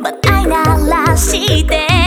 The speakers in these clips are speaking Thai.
またいならして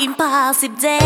impossible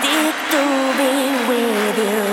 fantastic to be with you.